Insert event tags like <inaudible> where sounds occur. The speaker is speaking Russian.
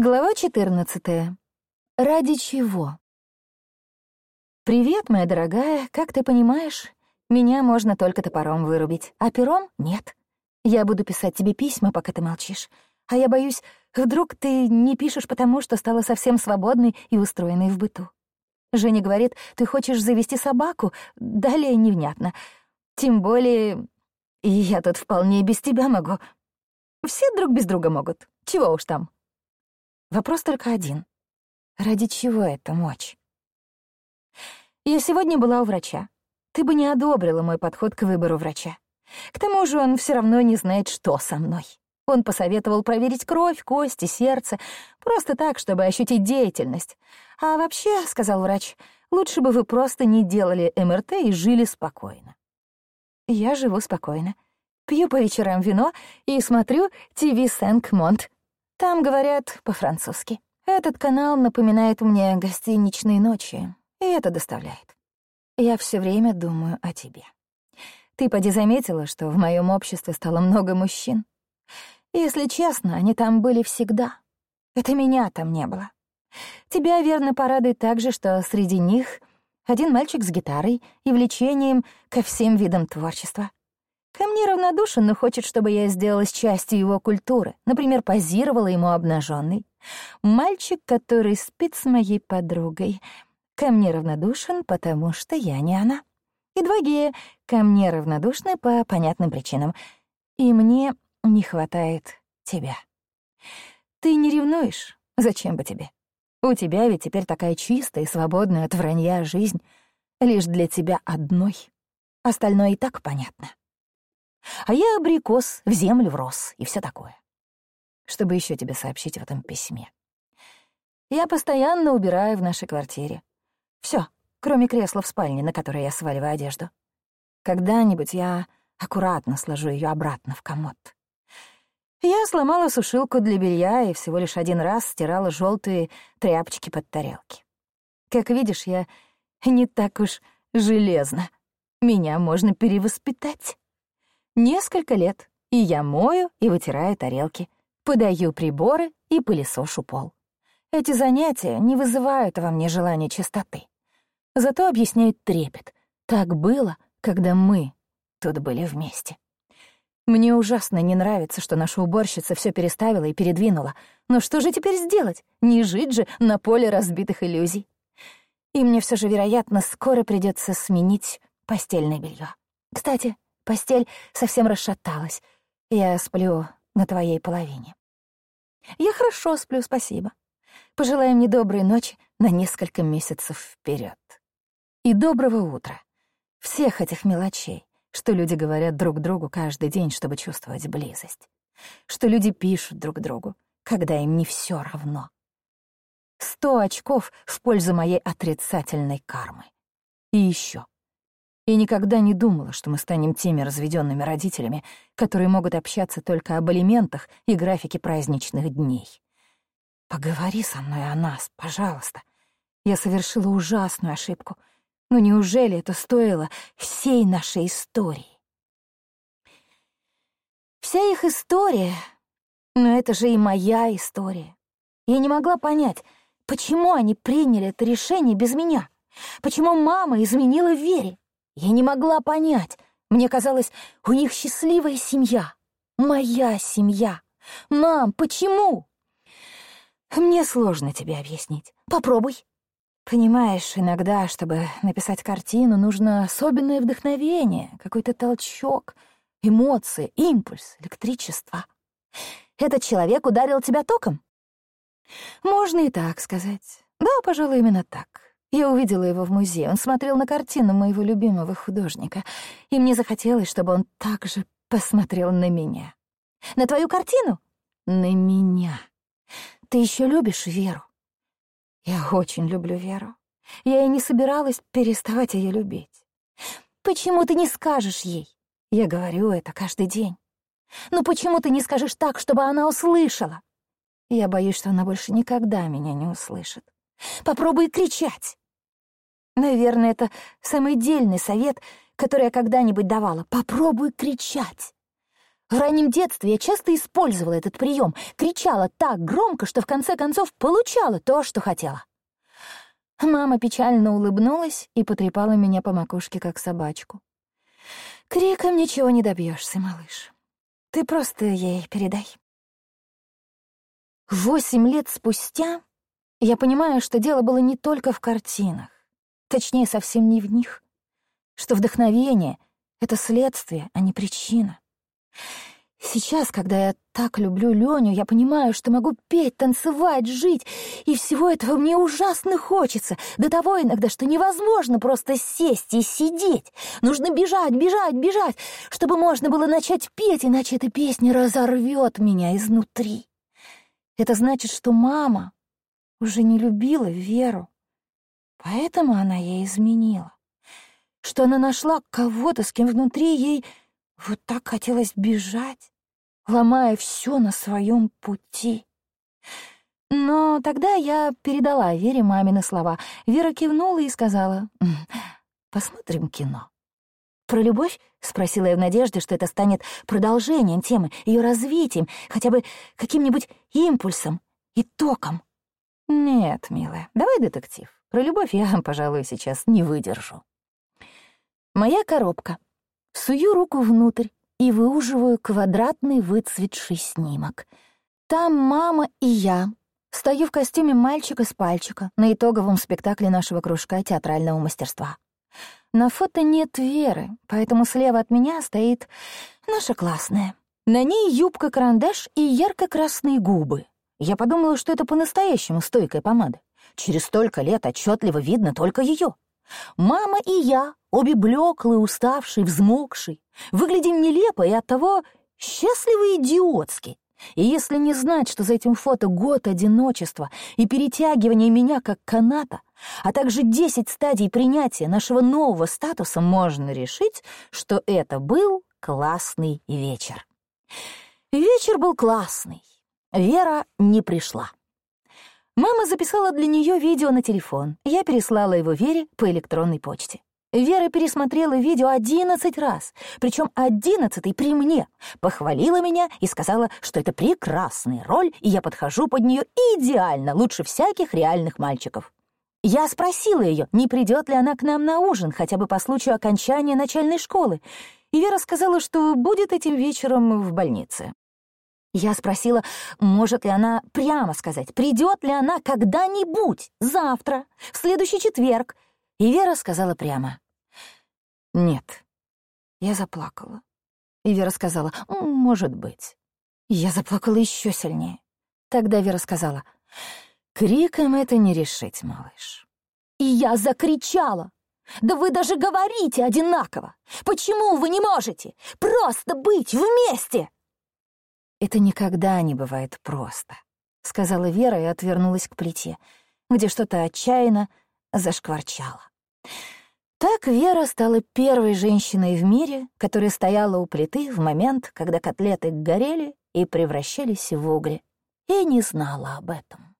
Глава 14. Ради чего? «Привет, моя дорогая. Как ты понимаешь, меня можно только топором вырубить, а пером — нет. Я буду писать тебе письма, пока ты молчишь. А я боюсь, вдруг ты не пишешь потому, что стала совсем свободной и устроенной в быту. Женя говорит, ты хочешь завести собаку? Далее невнятно. Тем более, я тут вполне без тебя могу. Все друг без друга могут. Чего уж там. Вопрос только один. Ради чего это мочь? Я сегодня была у врача. Ты бы не одобрила мой подход к выбору врача. К тому же он все равно не знает, что со мной. Он посоветовал проверить кровь, кости, сердце, просто так, чтобы ощутить деятельность. А вообще, — сказал врач, — лучше бы вы просто не делали МРТ и жили спокойно. Я живу спокойно. Пью по вечерам вино и смотрю ТВ Сэнк-Монт. Там говорят по-французски. Этот канал напоминает мне гостиничные ночи, и это доставляет. Я все время думаю о тебе. Ты поди заметила, что в моем обществе стало много мужчин? Если честно, они там были всегда. Это меня там не было. Тебя, верно, порадует также, что среди них один мальчик с гитарой и влечением ко всем видам творчества. Ко мне равнодушен, но хочет, чтобы я сделалась частью его культуры. Например, позировала ему обнаженной. Мальчик, который спит с моей подругой. Ко мне равнодушен, потому что я не она. И два гея ко мне равнодушны по понятным причинам. И мне не хватает тебя. Ты не ревнуешь? Зачем бы тебе? У тебя ведь теперь такая чистая и свободная от вранья жизнь. Лишь для тебя одной. Остальное и так понятно. А я абрикос, в землю врос и все такое. Чтобы еще тебе сообщить в этом письме. Я постоянно убираю в нашей квартире. Все, кроме кресла в спальне, на которое я сваливаю одежду. Когда-нибудь я аккуратно сложу ее обратно в комод. Я сломала сушилку для белья и всего лишь один раз стирала желтые тряпочки под тарелки. Как видишь, я не так уж железно. Меня можно перевоспитать. Несколько лет, и я мою и вытираю тарелки, подаю приборы и пылесошу пол. Эти занятия не вызывают во мне желания чистоты. Зато объясняют трепет. Так было, когда мы тут были вместе. Мне ужасно не нравится, что наша уборщица все переставила и передвинула. Но что же теперь сделать? Не жить же на поле разбитых иллюзий. И мне все же, вероятно, скоро придется сменить постельное белье. Кстати, Постель совсем расшаталась. Я сплю на твоей половине. Я хорошо сплю, спасибо. Пожелаем мне доброй ночи на несколько месяцев вперед. И доброго утра. Всех этих мелочей, что люди говорят друг другу каждый день, чтобы чувствовать близость. Что люди пишут друг другу, когда им не все равно. Сто очков в пользу моей отрицательной кармы. И еще. Я никогда не думала, что мы станем теми разведенными родителями, которые могут общаться только об алиментах и графике праздничных дней. Поговори со мной о нас, пожалуйста. Я совершила ужасную ошибку. Но неужели это стоило всей нашей истории? Вся их история, но это же и моя история. Я не могла понять, почему они приняли это решение без меня. Почему мама изменила Вере? Я не могла понять. Мне казалось, у них счастливая семья. Моя семья. Мам, почему? Мне сложно тебе объяснить. Попробуй. Понимаешь, иногда, чтобы написать картину, нужно особенное вдохновение, какой-то толчок, эмоции, импульс, электричество. Этот человек ударил тебя током? Можно и так сказать. Да, пожалуй, именно так. Я увидела его в музее. Он смотрел на картину моего любимого художника, и мне захотелось, чтобы он также посмотрел на меня. На твою картину? На меня. Ты еще любишь Веру? Я очень люблю Веру. Я и не собиралась переставать ее любить. Почему ты не скажешь ей? Я говорю это каждый день. Но почему ты не скажешь так, чтобы она услышала? Я боюсь, что она больше никогда меня не услышит. Попробуй кричать. Наверное, это самый дельный совет, который я когда-нибудь давала. Попробуй кричать. В раннем детстве я часто использовала этот прием, кричала так громко, что в конце концов получала то, что хотела. Мама печально улыбнулась и потрепала меня по макушке, как собачку. «Криком ничего не добьешься, малыш. Ты просто ей передай». Восемь лет спустя я понимаю, что дело было не только в картинах, точнее, совсем не в них, что вдохновение — это следствие, а не причина. Сейчас, когда я так люблю Леню, я понимаю, что могу петь, танцевать, жить, и всего этого мне ужасно хочется. До того иногда, что невозможно просто сесть и сидеть. Нужно бежать, бежать, бежать, чтобы можно было начать петь, иначе эта песня разорвет меня изнутри. Это значит, что мама уже не любила Веру, поэтому она ей изменила. Что она нашла кого-то, с кем внутри ей вот так хотелось бежать, ломая все на своем пути. Но тогда я передала Вере мамины слова. Вера кивнула и сказала, «Посмотрим кино». «Про любовь?» — спросила я в надежде, что это станет продолжением темы, ее развитием, хотя бы каким-нибудь импульсом и. «Нет, милая, давай детектив. Про любовь я, <laughs> пожалуй, сейчас не выдержу». Моя коробка. Сую руку внутрь и выуживаю квадратный выцветший снимок. Там мама и я. Стою в костюме мальчика с пальчика на итоговом спектакле нашего кружка театрального мастерства. На фото нет Веры, поэтому слева от меня стоит наша классная. На ней юбка-карандаш и ярко-красные губы. Я подумала, что это по-настоящему стойкая помада. Через столько лет отчетливо видно только ее. Мама и я, обе блеклые, уставшие, взмокшие, выглядим нелепо и оттого счастливы идиотски. И если не знать, что за этим фото год одиночества и перетягивания меня как каната, а также 10 стадий принятия нашего нового статуса, можно решить, что это был классный вечер. Вечер был классный. Вера не пришла. Мама записала для нее видео на телефон. Я переслала его Вере по электронной почте. Вера пересмотрела видео одиннадцать раз, причем одиннадцатый при мне. Похвалила меня и сказала, что это прекрасная роль, и я подхожу под нее идеально, лучше всяких реальных мальчиков. Я спросила ее, не придет ли она к нам на ужин, хотя бы по случаю окончания начальной школы, и Вера сказала, что будет этим вечером в больнице. Я спросила, может ли она прямо сказать, придет ли она когда-нибудь, завтра, в следующий четверг. И Вера сказала прямо. «Нет». Я заплакала. И Вера сказала, «Может быть». Я заплакала еще сильнее. Тогда Вера сказала, «Криком это не решить, малыш». И я закричала. «Да вы даже говорите одинаково! Почему вы не можете просто быть вместе?» «Это никогда не бывает просто», — сказала Вера и отвернулась к плите, где что-то отчаянно зашкварчало. Так Вера стала первой женщиной в мире, которая стояла у плиты в момент, когда котлеты горели и превращались в угли, и не знала об этом.